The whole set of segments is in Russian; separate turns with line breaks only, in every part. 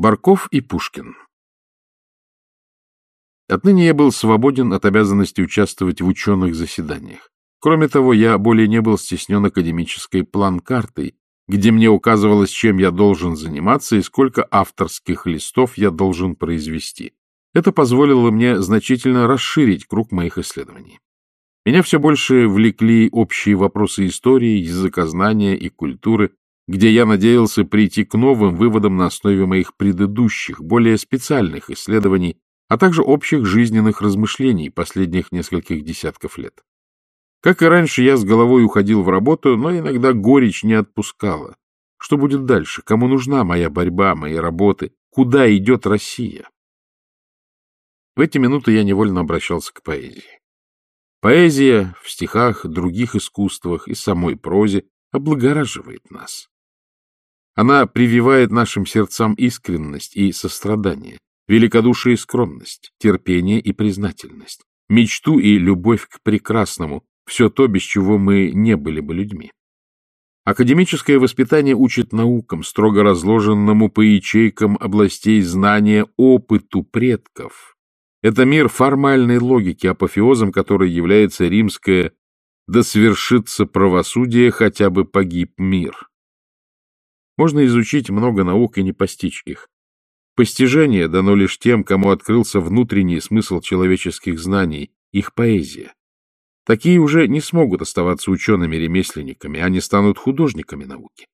Барков и Пушкин Отныне я был свободен от обязанности участвовать в ученых заседаниях. Кроме того, я более не был стеснен академической план-картой, где мне указывалось, чем я должен заниматься и сколько авторских листов я должен произвести. Это позволило мне значительно расширить круг моих исследований. Меня все больше влекли общие вопросы истории, языкознания и культуры, где я надеялся прийти к новым выводам на основе моих предыдущих, более специальных исследований, а также общих жизненных размышлений последних нескольких десятков лет. Как и раньше, я с головой уходил в работу, но иногда горечь не отпускала. Что будет дальше? Кому нужна моя борьба, мои работы? Куда идет Россия? В эти минуты я невольно обращался к поэзии. Поэзия в стихах, других искусствах и самой прозе облагораживает нас. Она прививает нашим сердцам искренность и сострадание, великодушие и скромность, терпение и признательность, мечту и любовь к прекрасному, все то, без чего мы не были бы людьми. Академическое воспитание учит наукам, строго разложенному по ячейкам областей знания опыту предков. Это мир формальной логики, апофеозом которой является римское «да свершится правосудие, хотя бы погиб мир». Можно изучить много наук и не постичь их. Постижение дано лишь тем, кому открылся внутренний смысл человеческих знаний, их поэзия. Такие уже не смогут оставаться учеными-ремесленниками, они станут художниками науки.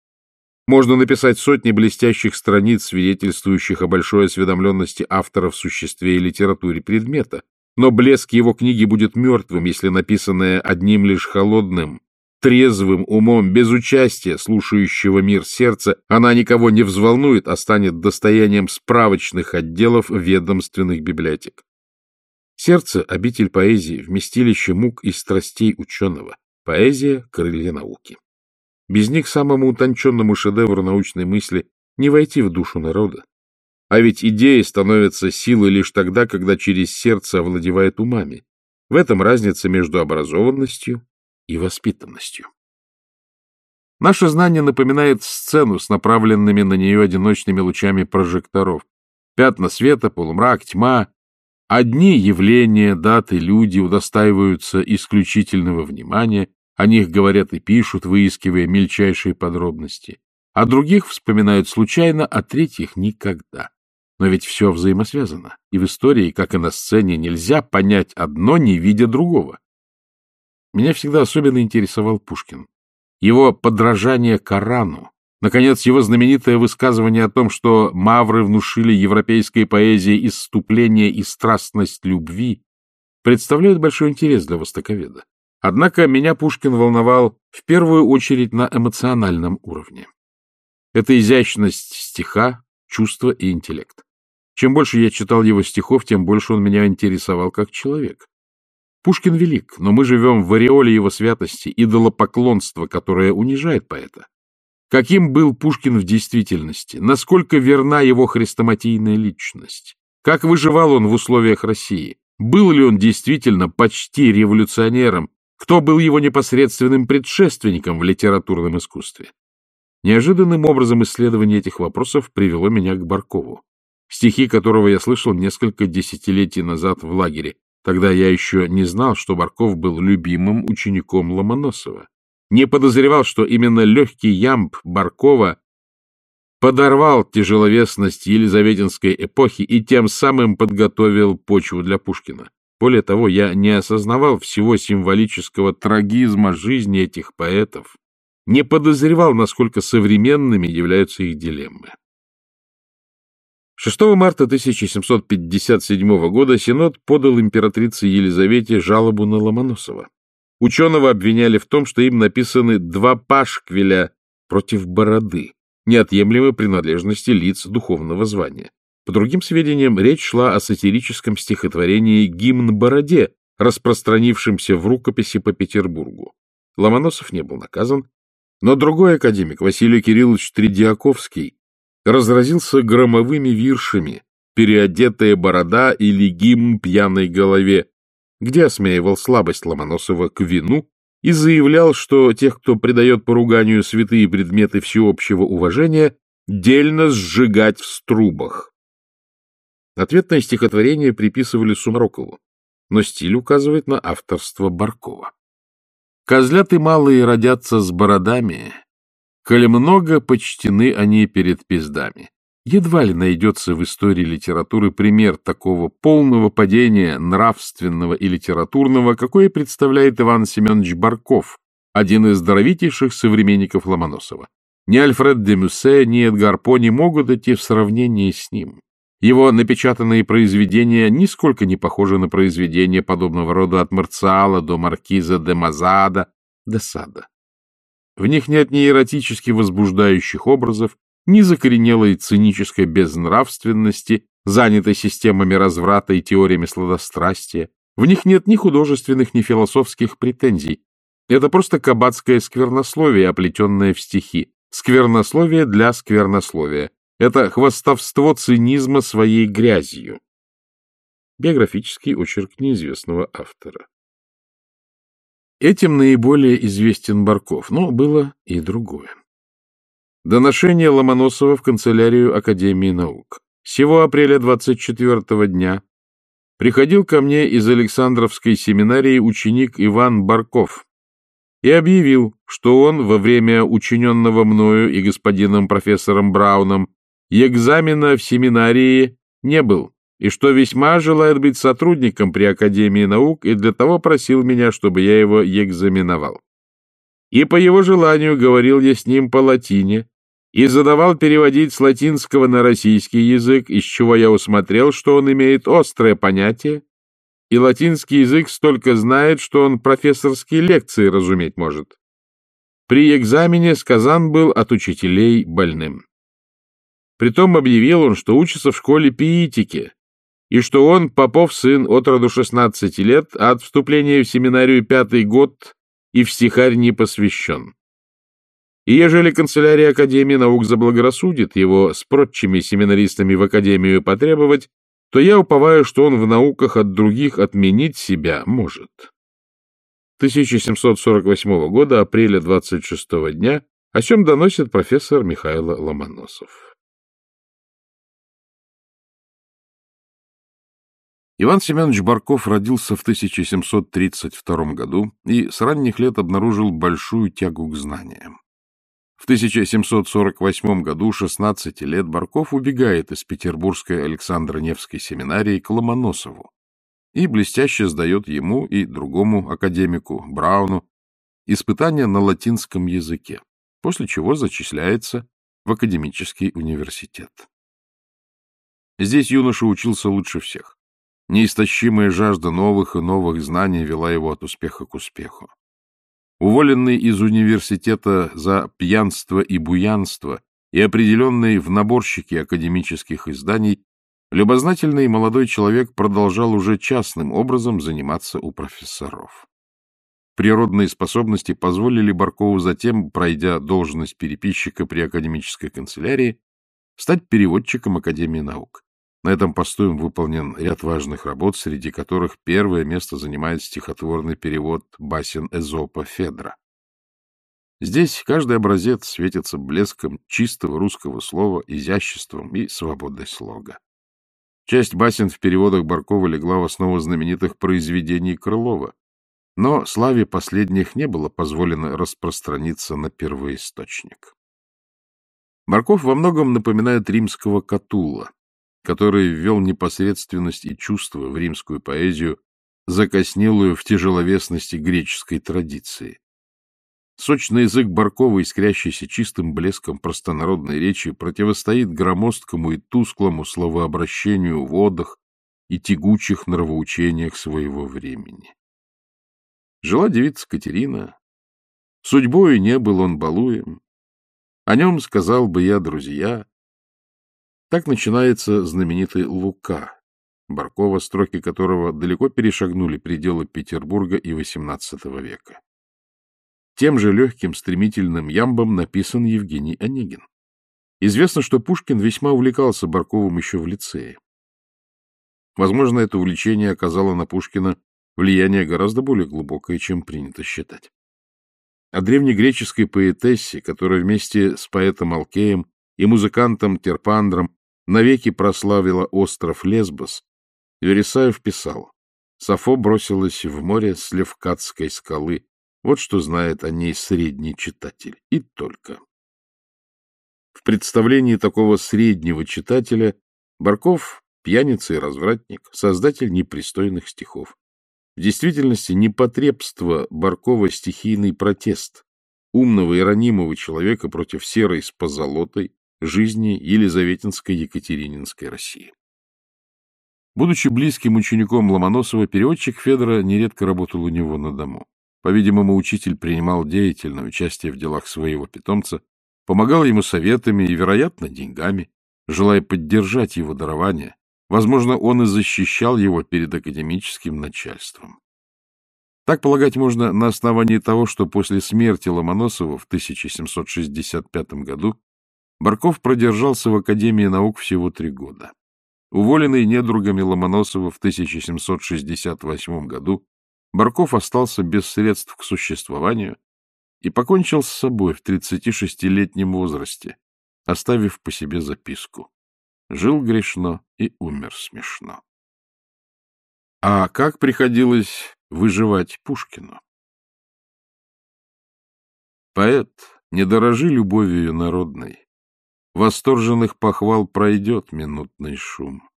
Можно написать сотни блестящих страниц, свидетельствующих о большой осведомленности автора в существе и литературе предмета, но блеск его книги будет мертвым, если написанное одним лишь холодным, трезвым умом, без участия слушающего мир сердца, она никого не взволнует, а станет достоянием справочных отделов ведомственных библиотек. Сердце — обитель поэзии, вместилище мук и страстей ученого. Поэзия — крылья науки. Без них самому утонченному шедевру научной мысли не войти в душу народа. А ведь идеи становятся силой лишь тогда, когда через сердце овладевает умами. В этом разница между образованностью и воспитанностью. Наше знание напоминает сцену с направленными на нее одиночными лучами прожекторов. Пятна света, полумрак, тьма, Одни явления, даты, люди удостаиваются исключительного внимания, о них говорят и пишут, выискивая мельчайшие подробности, а других вспоминают случайно, а третьих никогда. Но ведь все взаимосвязано, и в истории, как и на сцене, нельзя понять одно, не видя другого. Меня всегда особенно интересовал Пушкин. Его подражание Корану, Наконец, его знаменитое высказывание о том, что мавры внушили европейской поэзии исступление и страстность любви, представляют большой интерес для востоковеда. Однако меня Пушкин волновал в первую очередь на эмоциональном уровне. Это изящность стиха, чувство и интеллект. Чем больше я читал его стихов, тем больше он меня интересовал как человек. Пушкин велик, но мы живем в ореоле его святости, идолопоклонства, которое унижает поэта. Каким был Пушкин в действительности? Насколько верна его хрестоматийная личность? Как выживал он в условиях России? Был ли он действительно почти революционером? Кто был его непосредственным предшественником в литературном искусстве? Неожиданным образом исследование этих вопросов привело меня к Баркову, стихи которого я слышал несколько десятилетий назад в лагере. Тогда я еще не знал, что Барков был любимым учеником Ломоносова не подозревал, что именно легкий ямб Баркова подорвал тяжеловесность елизаветинской эпохи и тем самым подготовил почву для Пушкина. Более того, я не осознавал всего символического трагизма жизни этих поэтов, не подозревал, насколько современными являются их дилеммы. 6 марта 1757 года Синод подал императрице Елизавете жалобу на Ломоносова. Ученого обвиняли в том, что им написаны два пашквиля против бороды, неотъемлемой принадлежности лиц духовного звания. По другим сведениям, речь шла о сатирическом стихотворении «Гимн бороде», распространившемся в рукописи по Петербургу. Ломоносов не был наказан, но другой академик, Василий Кириллович Тридиаковский, разразился громовыми виршами «Переодетая борода» или «Гимн пьяной голове», где осмеивал слабость Ломоносова к вину и заявлял, что тех, кто придает поруганию святые предметы всеобщего уважения, дельно сжигать в струбах. Ответное стихотворение приписывали Сумарокову, но стиль указывает на авторство Баркова. Козляты малые родятся с бородами, коли много почтены они перед пиздами. Едва ли найдется в истории литературы пример такого полного падения нравственного и литературного, какое представляет Иван Семенович Барков, один из здоровитейших современников Ломоносова. Ни Альфред де Мюссе, ни Эдгар По не могут идти в сравнение с ним. Его напечатанные произведения нисколько не похожи на произведения подобного рода от Марциала до Маркиза де Мазада де Сада. В них нет ни эротически возбуждающих образов, ни закоренелой цинической безнравственности, занятой системами разврата и теориями сладострастия. В них нет ни художественных, ни философских претензий. Это просто кабацкое сквернословие, оплетенное в стихи. Сквернословие для сквернословия. Это хвастовство цинизма своей грязью. Биографический очерк неизвестного автора. Этим наиболее известен Барков, но было и другое. Доношение Ломоносова в канцелярию Академии наук. Сего апреля 24 дня приходил ко мне из Александровской семинарии ученик Иван Барков и объявил, что он во время учиненного мною и господином профессором Брауном экзамена в семинарии не был, и что весьма желает быть сотрудником при Академии наук, и для того просил меня, чтобы я его экзаменовал. И по его желанию говорил я с ним по латине, и задавал переводить с латинского на российский язык, из чего я усмотрел, что он имеет острое понятие, и латинский язык столько знает, что он профессорские лекции разуметь может. При экзамене сказан был от учителей больным. Притом объявил он, что учится в школе пиитики, и что он, Попов сын, от роду 16 лет, а от вступления в семинарию пятый год и в стихарь не посвящен. И ежели канцелярия Академии наук заблагорассудит его с прочими семинаристами в Академию потребовать, то я уповаю, что он в науках от других отменить себя может. 1748 года, апреля 26 дня, о чем доносит профессор Михаил Ломоносов. Иван Семенович Барков родился в 1732 году и с ранних лет обнаружил большую тягу к знаниям. В 1748 году, 16 лет, Барков убегает из Петербургской Александро-Невской семинарии к Ломоносову и блестяще сдает ему и другому академику Брауну испытания на латинском языке, после чего зачисляется в академический университет. Здесь юноша учился лучше всех. Неистощимая жажда новых и новых знаний вела его от успеха к успеху. Уволенный из университета за пьянство и буянство и определенный в наборщике академических изданий, любознательный молодой человек продолжал уже частным образом заниматься у профессоров. Природные способности позволили Баркову затем, пройдя должность переписчика при академической канцелярии, стать переводчиком Академии наук. На этом посту им выполнен ряд важных работ, среди которых первое место занимает стихотворный перевод басен Эзопа Федра. Здесь каждый образец светится блеском чистого русского слова, изяществом и свободой слога. Часть басен в переводах Баркова легла в основу знаменитых произведений Крылова, но славе последних не было позволено распространиться на первоисточник. Барков во многом напоминает римского Катула, который ввел непосредственность и чувство в римскую поэзию, закоснелую в тяжеловесности греческой традиции. Сочный язык Баркова, искрящийся чистым блеском простонародной речи, противостоит громоздкому и тусклому словообращению в одах и тягучих нравоучениях своего времени. Жила девица Катерина. Судьбою не был он балуем. О нем сказал бы я, друзья, так начинается знаменитый «Лука», Баркова, строки которого далеко перешагнули пределы Петербурга и XVIII века. Тем же легким, стремительным ямбом написан Евгений Онегин. Известно, что Пушкин весьма увлекался Барковым еще в лицее. Возможно, это увлечение оказало на Пушкина влияние гораздо более глубокое, чем принято считать. О древнегреческой поэтессе, которая вместе с поэтом Алкеем и музыкантом Терпандром навеки прославила остров Лесбос, Вересаев писал, Сафо бросилась в море с Левкатской скалы. Вот что знает о ней средний читатель. И только. В представлении такого среднего читателя Барков — пьяница и развратник, создатель непристойных стихов. В действительности непотребство Баркова — стихийный протест умного и ранимого человека против серой с позолотой жизни Елизаветинской Екатерининской России. Будучи близким учеником Ломоносова, переводчик Федора нередко работал у него на дому. По-видимому, учитель принимал деятельное участие в делах своего питомца, помогал ему советами и, вероятно, деньгами, желая поддержать его дарование. Возможно, он и защищал его перед академическим начальством. Так полагать можно на основании того, что после смерти Ломоносова в 1765 году Барков продержался в Академии наук всего три года. Уволенный недругами Ломоносова в 1768 году, Барков остался без средств к существованию и покончил с собой в 36-летнем возрасте, оставив по себе записку. Жил грешно и умер смешно. А как приходилось выживать Пушкину? Поэт, не дорожи любовью народной, Восторженных похвал пройдет минутный шум.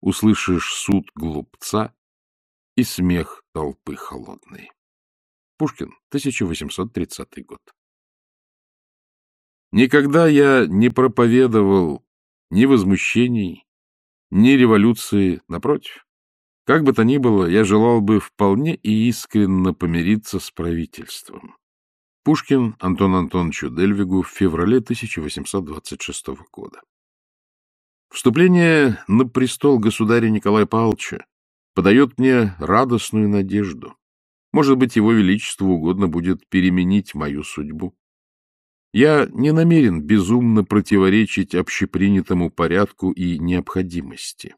Услышишь суд глупца и смех толпы холодной. Пушкин, 1830 год. Никогда я не проповедовал ни возмущений, ни революции, напротив. Как бы то ни было, я желал бы вполне и искренно помириться с правительством. Пушкин Антон Антоновичу Дельвигу в феврале 1826 года. Вступление на престол государя Николая Павловича подает мне радостную надежду. Может быть, его величеству угодно будет переменить мою судьбу. Я не намерен безумно противоречить общепринятому порядку и необходимости.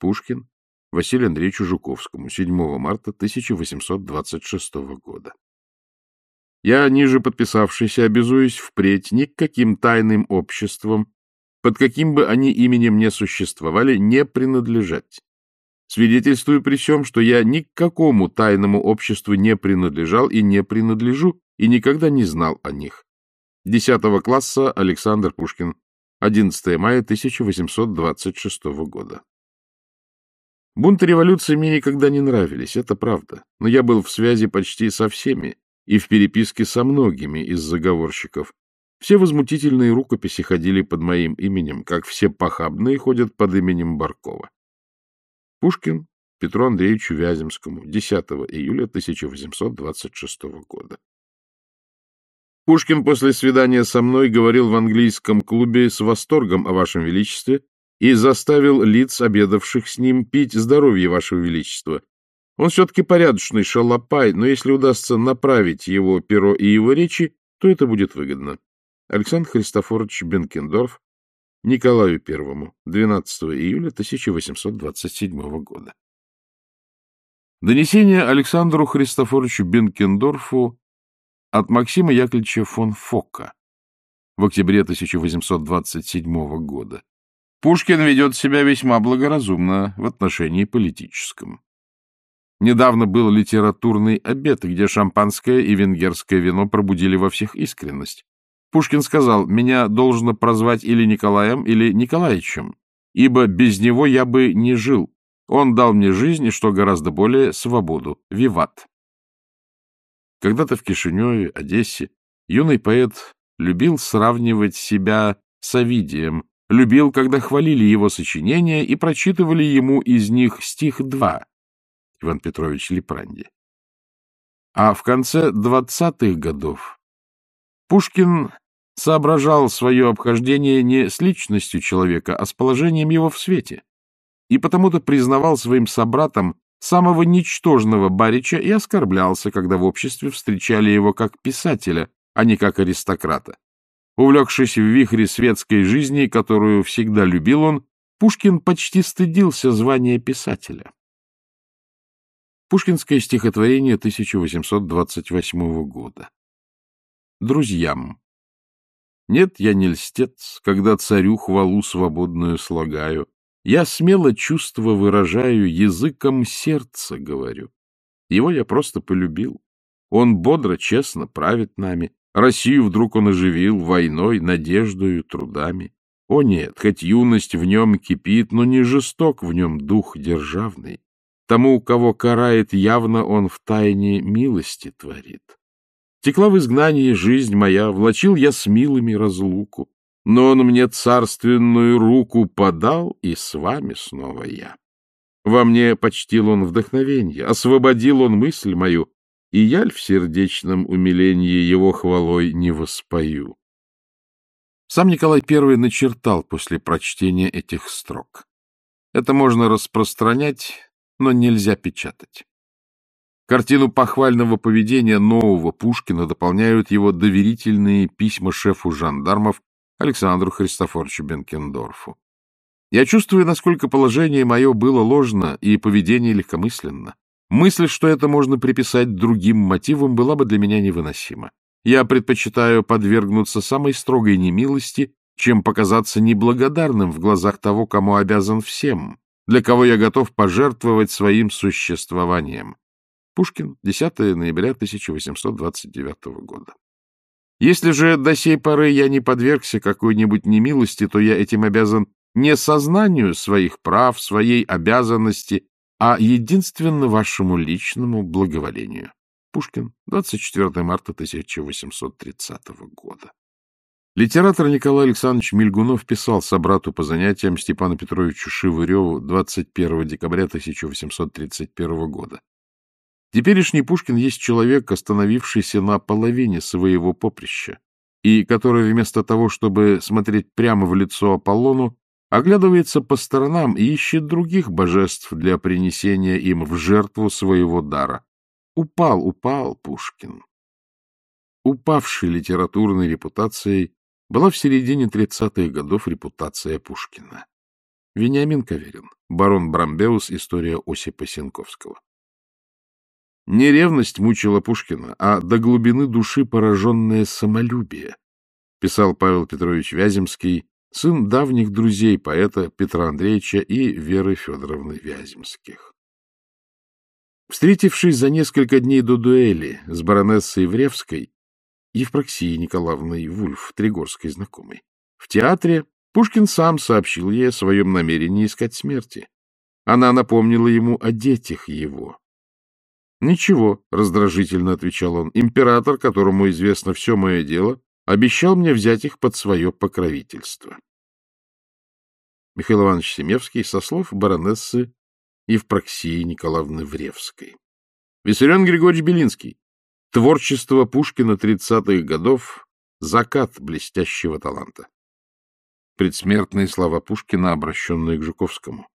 Пушкин Василию Андреевичу Жуковскому 7 марта 1826 года. Я, ниже подписавшийся, обязуюсь впредь ни к каким тайным обществам, под каким бы они именем не существовали, не принадлежать. Свидетельствую при всем, что я ни к какому тайному обществу не принадлежал и не принадлежу, и никогда не знал о них. 10 класса Александр Пушкин. 11 мая 1826 года. Бунты революции мне никогда не нравились, это правда, но я был в связи почти со всеми, и в переписке со многими из заговорщиков. Все возмутительные рукописи ходили под моим именем, как все похабные ходят под именем Баркова. Пушкин Петру Андреевичу Вяземскому 10 июля 1826 года. Пушкин после свидания со мной говорил в английском клубе с восторгом о вашем величестве и заставил лиц, обедавших с ним, пить здоровье вашего величества, он все-таки порядочный шалопай, но если удастся направить его перо и его речи, то это будет выгодно. Александр Христофорович Бенкендорф Николаю I, 12 июля 1827 года. Донесение Александру Христофоровичу Бенкендорфу от Максима Яковлевича фон Фока в октябре 1827 года. Пушкин ведет себя весьма благоразумно в отношении политическом. Недавно был литературный обед, где шампанское и венгерское вино пробудили во всех искренность. Пушкин сказал, меня должно прозвать или Николаем, или Николаевичем, ибо без него я бы не жил. Он дал мне жизнь и, что гораздо более, свободу. Виват. Когда-то в Кишиневе, Одессе, юный поэт любил сравнивать себя с Овидием, любил, когда хвалили его сочинения и прочитывали ему из них стих два Иван Петрович Липранди. А в конце двадцатых годов Пушкин соображал свое обхождение не с личностью человека, а с положением его в свете, и потому-то признавал своим собратом самого ничтожного барича и оскорблялся, когда в обществе встречали его как писателя, а не как аристократа. Увлекшись в вихре светской жизни, которую всегда любил он, Пушкин почти стыдился звания писателя. Пушкинское стихотворение 1828 года. Друзьям. Нет, я не льстец, когда царю хвалу свободную слагаю. Я смело чувство выражаю, языком сердца говорю. Его я просто полюбил. Он бодро, честно правит нами. Россию вдруг он оживил войной, надеждою, трудами. О нет, хоть юность в нем кипит, но не жесток в нем дух державный. Тому, кого карает явно, он в тайне милости творит. Текла в изгнании жизнь моя, влачил я с милыми разлуку, но он мне царственную руку подал, и с вами снова я. Во мне почтил он вдохновенье, освободил он мысль мою, и яль в сердечном умилении его хвалой не воспою. Сам Николай I начертал после прочтения этих строк. Это можно распространять, но нельзя печатать. Картину похвального поведения нового Пушкина дополняют его доверительные письма шефу жандармов Александру Христофоровичу Бенкендорфу. Я чувствую, насколько положение мое было ложно и поведение легкомысленно. Мысль, что это можно приписать другим мотивам, была бы для меня невыносима. Я предпочитаю подвергнуться самой строгой немилости, чем показаться неблагодарным в глазах того, кому обязан всем, для кого я готов пожертвовать своим существованием. Пушкин, 10 ноября 1829 года. Если же до сей поры я не подвергся какой-нибудь немилости, то я этим обязан не сознанию своих прав, своей обязанности, а единственно вашему личному благоволению. Пушкин, 24 марта 1830 года. Литератор Николай Александрович Мильгунов писал собрату по занятиям Степану Петровичу Шивыреву 21 декабря 1831 года. Теперешний Пушкин есть человек, остановившийся на половине своего поприща, и который вместо того, чтобы смотреть прямо в лицо Аполлону, оглядывается по сторонам и ищет других божеств для принесения им в жертву своего дара. Упал, упал Пушкин. Упавшей литературной репутацией была в середине 30-х годов репутация Пушкина. Вениамин Каверин, барон Брамбеус, история Осипа Сенковского. Не ревность мучила Пушкина, а до глубины души пораженное самолюбие, писал Павел Петрович Вяземский, сын давних друзей поэта Петра Андреевича и Веры Федоровны Вяземских. Встретившись за несколько дней до дуэли с баронессой Вревской, Евпроксией Николаевной Вульф, Тригорской знакомой, в театре Пушкин сам сообщил ей о своем намерении искать смерти. Она напомнила ему о детях его. — Ничего, — раздражительно отвечал он, — император, которому известно все мое дело, обещал мне взять их под свое покровительство. Михаил Иванович Семевский со слов баронессы Евпроксии Николаевны Вревской. Виссарион Григорьевич Белинский. Творчество Пушкина 30-х годов. Закат блестящего таланта. Предсмертные слова Пушкина, обращенные к Жуковскому.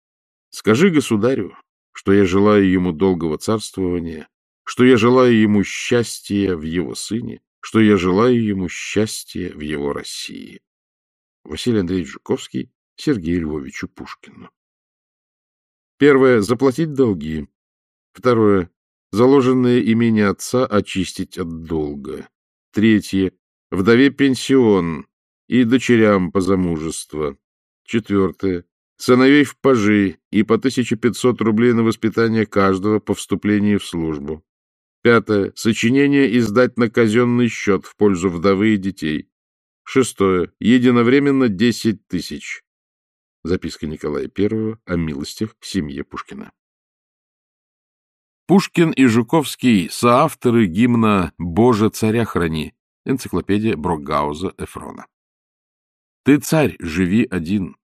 «Скажи государю, что я желаю ему долгого царствования, что я желаю ему счастья в его сыне, что я желаю ему счастья в его России». Василий Андреевич Жуковский Сергею Львовичу Пушкину. Первое — заплатить долги. Второе — заложенное имение отца очистить от долга. Третье — вдове пенсион и дочерям по замужеству. Четвертое — сыновей в пажи и по 1500 рублей на воспитание каждого по вступлении в службу. Пятое — сочинение издать на казенный счет в пользу вдовы и детей. Шестое — единовременно 10 тысяч. Записка Николая I о милостях в семье Пушкина. Пушкин и Жуковский — соавторы гимна «Боже, царя храни» энциклопедия Брокгауза Эфрона. «Ты, царь, живи один.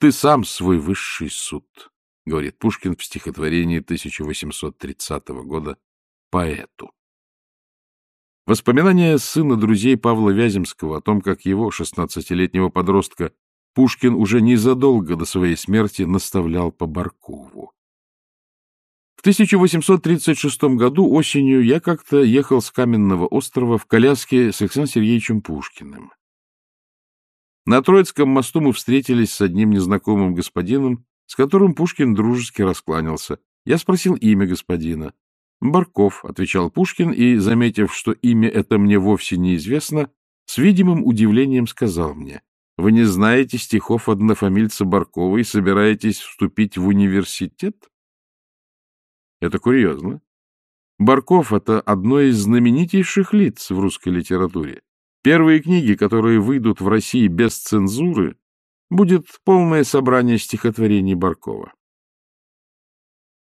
Ты сам свой высший суд», — говорит Пушкин в стихотворении 1830 года поэту. Воспоминания сына друзей Павла Вяземского о том, как его, 16-летнего подростка, Пушкин уже незадолго до своей смерти наставлял по Баркову. В 1836 году осенью я как-то ехал с Каменного острова в коляске с Александром Сергеевичем Пушкиным. На Троицком мосту мы встретились с одним незнакомым господином, с которым Пушкин дружески раскланялся. Я спросил имя господина. «Барков», — отвечал Пушкин, и, заметив, что имя это мне вовсе неизвестно, с видимым удивлением сказал мне, «Вы не знаете стихов однофамильца Баркова и собираетесь вступить в университет?» Это курьезно. Барков — это одно из знаменитейших лиц в русской литературе. Первые книги, которые выйдут в России без цензуры, будет полное собрание стихотворений Баркова.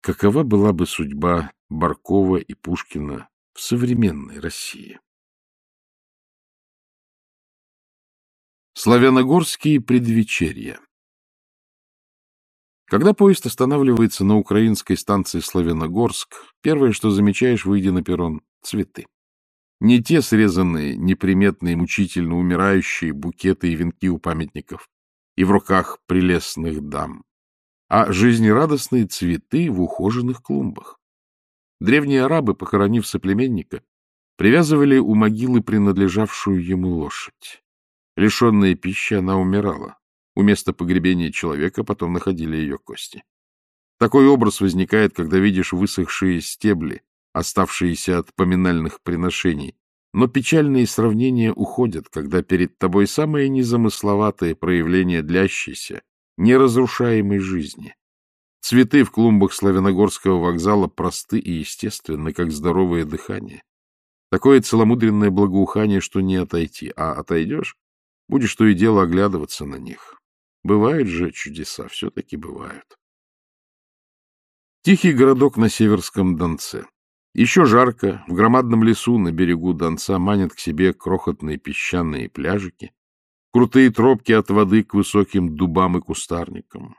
Какова была бы судьба Баркова и Пушкина в современной России? Славяногорские предвечерья Когда поезд останавливается на украинской станции Славяногорск, первое, что замечаешь, выйдя на перрон — цветы. Не те срезанные, неприметные, мучительно умирающие букеты и венки у памятников и в руках прелестных дам, а жизнерадостные цветы в ухоженных клумбах. Древние арабы, похоронив соплеменника, привязывали у могилы принадлежавшую ему лошадь. Лишенная пищи, она умирала. У места погребения человека потом находили ее кости. Такой образ возникает, когда видишь высохшие стебли, оставшиеся от поминальных приношений. Но печальные сравнения уходят, когда перед тобой самое незамысловатое проявление длящейся, неразрушаемой жизни. Цветы в клумбах Славяногорского вокзала просты и естественны, как здоровое дыхание. Такое целомудренное благоухание, что не отойти, а отойдешь, будешь то и дело оглядываться на них. Бывают же чудеса, все-таки бывают. Тихий городок на Северском Донце. Еще жарко, в громадном лесу на берегу Донца манят к себе крохотные песчаные пляжики, крутые тропки от воды к высоким дубам и кустарникам.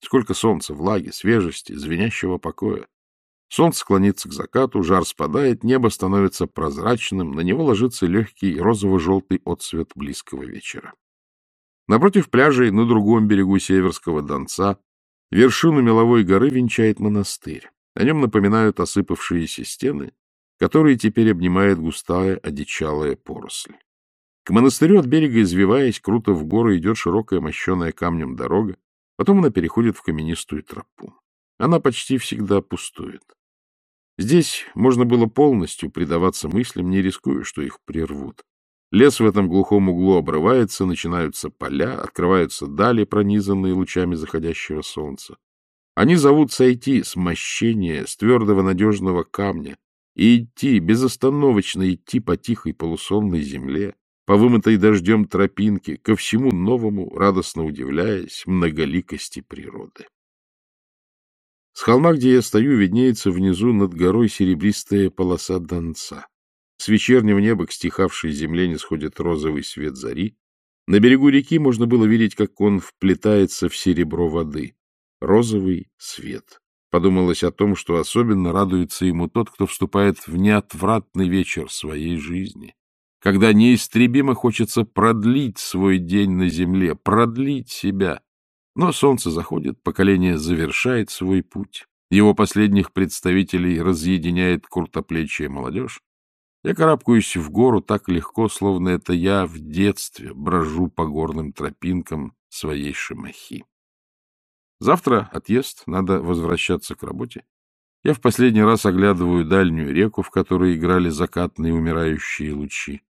Сколько солнца, влаги, свежести, звенящего покоя. Солнце склонится к закату, жар спадает, небо становится прозрачным, на него ложится легкий розово-желтый отсвет близкого вечера. Напротив пляжей, на другом берегу Северского Донца, вершину меловой горы венчает монастырь. На нем напоминают осыпавшиеся стены, которые теперь обнимает густая одичалая поросль. К монастырю от берега, извиваясь, круто в гору идет широкая мощеная камнем дорога, потом она переходит в каменистую тропу. Она почти всегда пустует. Здесь можно было полностью предаваться мыслям, не рискуя, что их прервут. Лес в этом глухом углу обрывается, начинаются поля, открываются дали, пронизанные лучами заходящего солнца. Они зовут сойти с мощения, с твердого надежного камня, и идти, безостановочно идти по тихой полусонной земле, по вымытой дождем тропинке, ко всему новому, радостно удивляясь многоликости природы. С холма, где я стою, виднеется внизу над горой серебристая полоса Донца. С вечернего неба к стихавшей земле не сходит розовый свет зари. На берегу реки можно было видеть, как он вплетается в серебро воды розовый свет. Подумалось о том, что особенно радуется ему тот, кто вступает в неотвратный вечер своей жизни, когда неистребимо хочется продлить свой день на земле, продлить себя. Но солнце заходит, поколение завершает свой путь, его последних представителей разъединяет куртоплечья молодежь. Я карабкаюсь в гору так легко, словно это я в детстве брожу по горным тропинкам своей шимахи. Завтра отъезд, надо возвращаться к работе. Я в последний раз оглядываю дальнюю реку, в которой играли закатные умирающие лучи.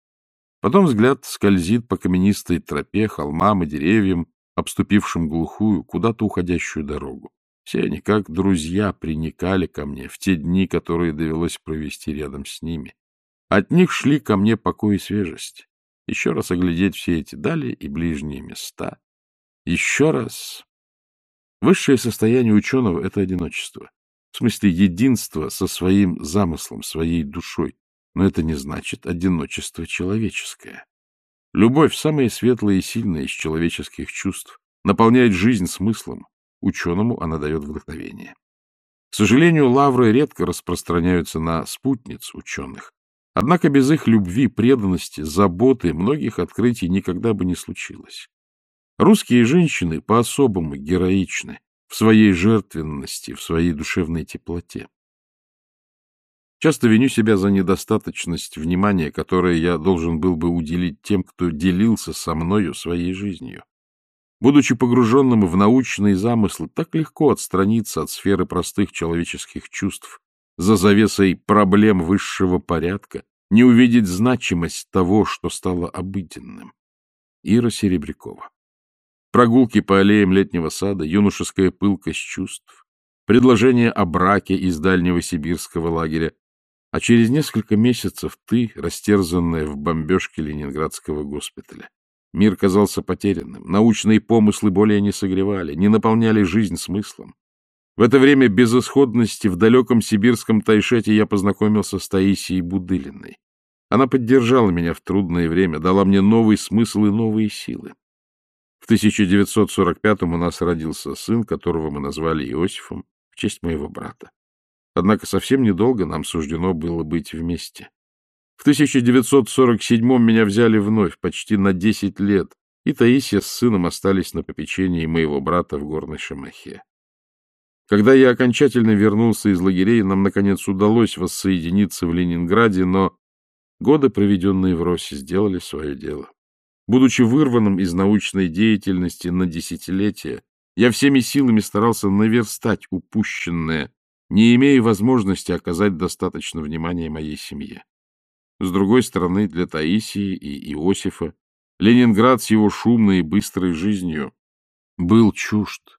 Потом взгляд скользит по каменистой тропе, холмам и деревьям, обступившим глухую, куда-то уходящую дорогу. Все они, как друзья, приникали ко мне в те дни, которые довелось провести рядом с ними. От них шли ко мне покой и свежесть. Еще раз оглядеть все эти дали и ближние места. Еще раз Высшее состояние ученого — это одиночество. В смысле единство со своим замыслом, своей душой. Но это не значит одиночество человеческое. Любовь, самая светлая и сильная из человеческих чувств, наполняет жизнь смыслом. Ученому она дает вдохновение. К сожалению, лавры редко распространяются на спутниц ученых. Однако без их любви, преданности, заботы многих открытий никогда бы не случилось. Русские женщины по-особому героичны в своей жертвенности, в своей душевной теплоте. Часто виню себя за недостаточность внимания, которое я должен был бы уделить тем, кто делился со мною своей жизнью. Будучи погруженным в научные замыслы, так легко отстраниться от сферы простых человеческих чувств за завесой проблем высшего порядка, не увидеть значимость того, что стало обыденным. Ира Серебрякова. Прогулки по аллеям летнего сада, юношеская пылкость чувств, предложение о браке из дальнего сибирского лагеря, а через несколько месяцев ты, растерзанная в бомбежке ленинградского госпиталя. Мир казался потерянным, научные помыслы более не согревали, не наполняли жизнь смыслом. В это время безысходности в далеком сибирском Тайшете я познакомился с Таисией Будылиной. Она поддержала меня в трудное время, дала мне новый смысл и новые силы. В 1945-м у нас родился сын, которого мы назвали Иосифом, в честь моего брата. Однако совсем недолго нам суждено было быть вместе. В 1947-м меня взяли вновь, почти на 10 лет, и Таисия с сыном остались на попечении моего брата в горной Шамахе. Когда я окончательно вернулся из лагерей, нам, наконец, удалось воссоединиться в Ленинграде, но годы, проведенные в Росе, сделали свое дело. Будучи вырванным из научной деятельности на десятилетия, я всеми силами старался наверстать упущенное, не имея возможности оказать достаточно внимания моей семье. С другой стороны, для Таисии и Иосифа Ленинград с его шумной и быстрой жизнью был чужд.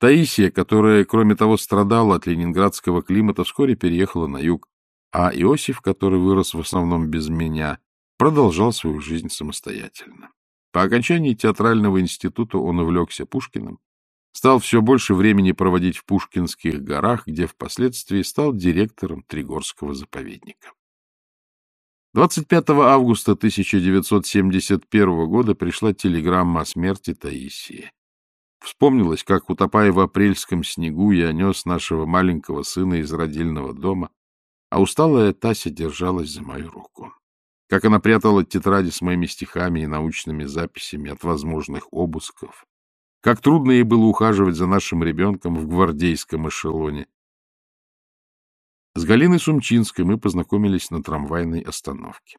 Таисия, которая, кроме того, страдала от ленинградского климата, вскоре переехала на юг, а Иосиф, который вырос в основном без меня, продолжал свою жизнь самостоятельно. По окончании театрального института он увлекся Пушкиным, стал все больше времени проводить в Пушкинских горах, где впоследствии стал директором Тригорского заповедника. 25 августа 1971 года пришла телеграмма о смерти Таисии. Вспомнилось, как, утопая в апрельском снегу, я нес нашего маленького сына из родильного дома, а усталая Тася держалась за мою руку как она прятала тетради с моими стихами и научными записями от возможных обысков, как трудно ей было ухаживать за нашим ребенком в гвардейском эшелоне. С Галиной Сумчинской мы познакомились на трамвайной остановке.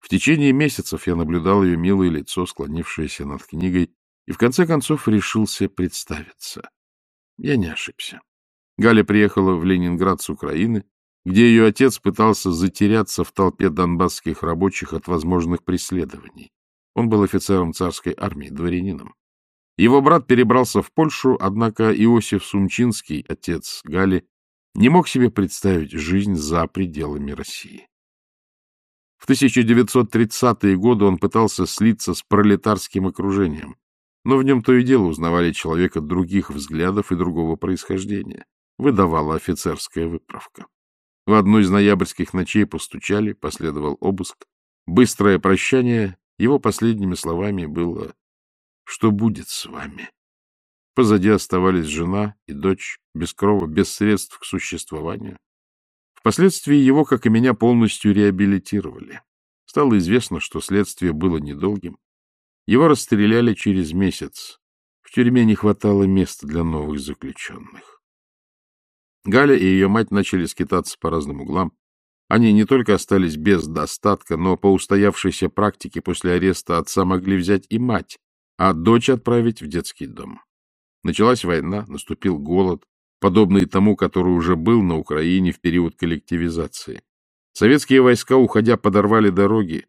В течение месяцев я наблюдал ее милое лицо, склонившееся над книгой, и в конце концов решился представиться. Я не ошибся. Галя приехала в Ленинград с Украины, где ее отец пытался затеряться в толпе донбасских рабочих от возможных преследований. Он был офицером царской армии, дворянином. Его брат перебрался в Польшу, однако Иосиф Сумчинский, отец Гали, не мог себе представить жизнь за пределами России. В 1930-е годы он пытался слиться с пролетарским окружением, но в нем то и дело узнавали человека других взглядов и другого происхождения. Выдавала офицерская выправка. В одну из ноябрьских ночей постучали, последовал обыск. Быстрое прощание его последними словами было «Что будет с вами?». Позади оставались жена и дочь, без крова, без средств к существованию. Впоследствии его, как и меня, полностью реабилитировали. Стало известно, что следствие было недолгим. Его расстреляли через месяц. В тюрьме не хватало места для новых заключенных. Галя и ее мать начали скитаться по разным углам. Они не только остались без достатка, но по устоявшейся практике после ареста отца могли взять и мать, а дочь отправить в детский дом. Началась война, наступил голод, подобный тому, который уже был на Украине в период коллективизации. Советские войска, уходя, подорвали дороги,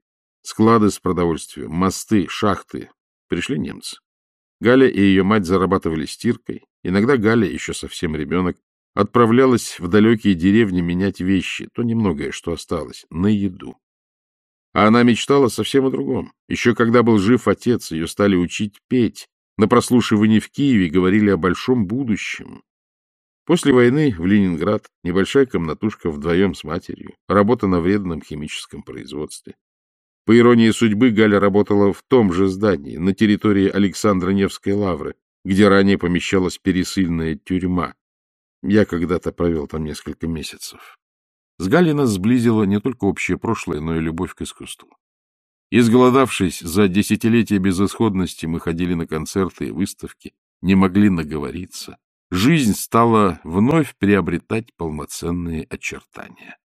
склады с продовольствием, мосты, шахты. Пришли немцы. Галя и ее мать зарабатывали стиркой. Иногда Галя, еще совсем ребенок, отправлялась в далекие деревни менять вещи, то немногое, что осталось, на еду. А она мечтала совсем о другом. Еще когда был жив отец, ее стали учить петь. На прослушивании в Киеве говорили о большом будущем. После войны в Ленинград небольшая комнатушка вдвоем с матерью, работа на вредном химическом производстве. По иронии судьбы, Галя работала в том же здании, на территории Александра Невской лавры, где ранее помещалась пересыльная тюрьма, я когда-то провел там несколько месяцев. С Галей нас сблизило не только общее прошлое, но и любовь к искусству. Изголодавшись за десятилетия безысходности, мы ходили на концерты и выставки, не могли наговориться. Жизнь стала вновь приобретать полноценные очертания.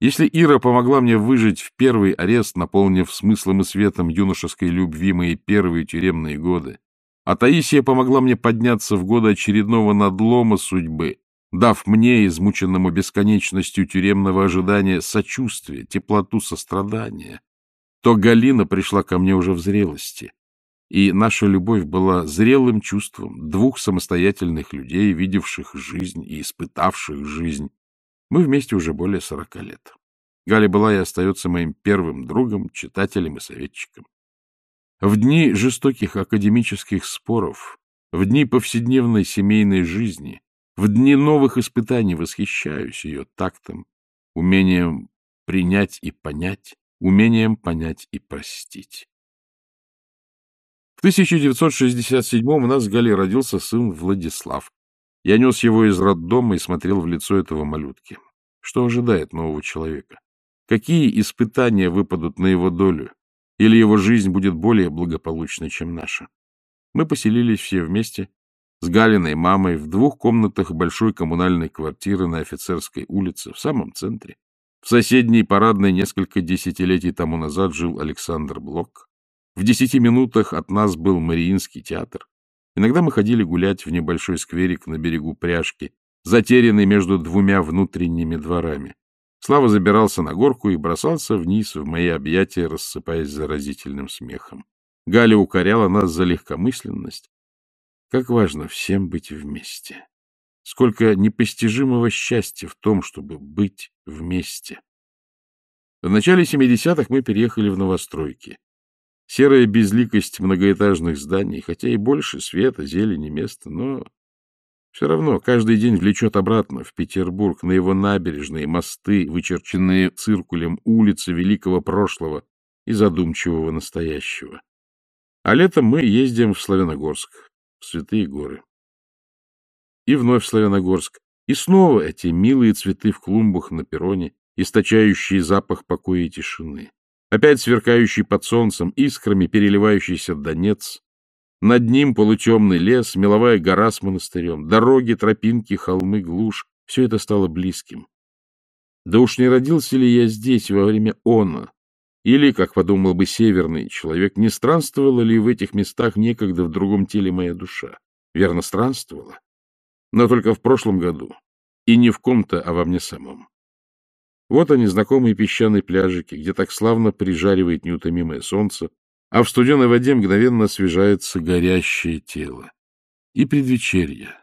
Если Ира помогла мне выжить в первый арест, наполнив смыслом и светом юношеской любви мои первые тюремные годы, а Таисия помогла мне подняться в годы очередного надлома судьбы, дав мне, измученному бесконечностью тюремного ожидания, сочувствие, теплоту сострадания, то Галина пришла ко мне уже в зрелости, и наша любовь была зрелым чувством двух самостоятельных людей, видевших жизнь и испытавших жизнь. Мы вместе уже более сорока лет. Галя была и остается моим первым другом, читателем и советчиком. В дни жестоких академических споров, в дни повседневной семейной жизни, в дни новых испытаний восхищаюсь ее тактом, умением принять и понять, умением понять и простить. В 1967 у нас с Галей родился сын Владислав. Я нес его из роддома и смотрел в лицо этого малютки. Что ожидает нового человека? Какие испытания выпадут на его долю? Или его жизнь будет более благополучной, чем наша? Мы поселились все вместе с Галиной мамой в двух комнатах большой коммунальной квартиры на Офицерской улице, в самом центре. В соседней парадной несколько десятилетий тому назад жил Александр Блок. В десяти минутах от нас был Мариинский театр. Иногда мы ходили гулять в небольшой скверик на берегу пряжки, затерянный между двумя внутренними дворами. Слава забирался на горку и бросался вниз в мои объятия, рассыпаясь заразительным смехом. Галя укоряла нас за легкомысленность. Как важно всем быть вместе. Сколько непостижимого счастья в том, чтобы быть вместе. В начале 70-х мы переехали в новостройки. Серая безликость многоэтажных зданий, хотя и больше света, зелени, места, но все равно каждый день влечет обратно в Петербург на его набережные, мосты, вычерченные циркулем улицы великого прошлого и задумчивого настоящего. А летом мы ездим в Славяногорск, в Святые горы. И вновь в Славяногорск. И снова эти милые цветы в клумбах на перроне, источающие запах покоя и тишины. Опять сверкающий под солнцем, искрами переливающийся Донец. Над ним полутемный лес, меловая гора с монастырем, дороги, тропинки, холмы, глушь. Все это стало близким. Да уж не родился ли я здесь во время она? Или, как подумал бы северный человек, не странствовала ли в этих местах некогда в другом теле моя душа? Верно, странствовала. Но только в прошлом году. И не в ком-то, а во мне самом. Вот они, знакомые песчаные пляжики, где так славно прижаривает неутомимое солнце, а в студеной воде мгновенно освежается горящее тело. И предвечерье.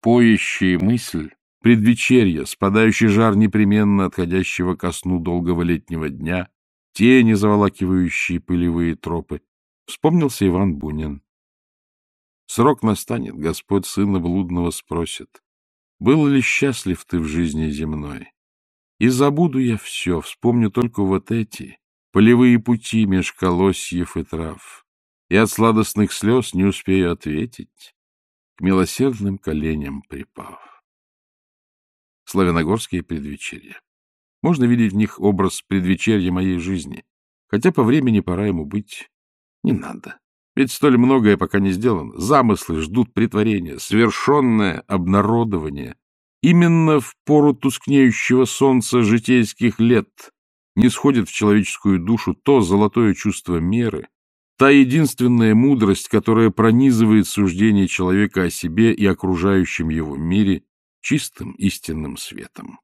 Поющая мысль, предвечерье, спадающий жар непременно отходящего ко сну долгого летнего дня, тени, заволакивающие пылевые тропы. Вспомнился Иван Бунин. Срок настанет, Господь сына блудного спросит, был ли счастлив ты в жизни земной? И забуду я все, вспомню только вот эти полевые пути меж колосьев и трав. И от сладостных слез не успею ответить, к милосердным коленям припав. Славяногорские предвечерья. Можно видеть в них образ предвечерья моей жизни, хотя по времени пора ему быть не надо. Ведь столь многое пока не сделано. Замыслы ждут притворения, свершенное обнародование, Именно в пору тускнеющего солнца житейских лет не сходит в человеческую душу то золотое чувство меры, та единственная мудрость, которая пронизывает суждение человека о себе и окружающем его мире чистым истинным светом.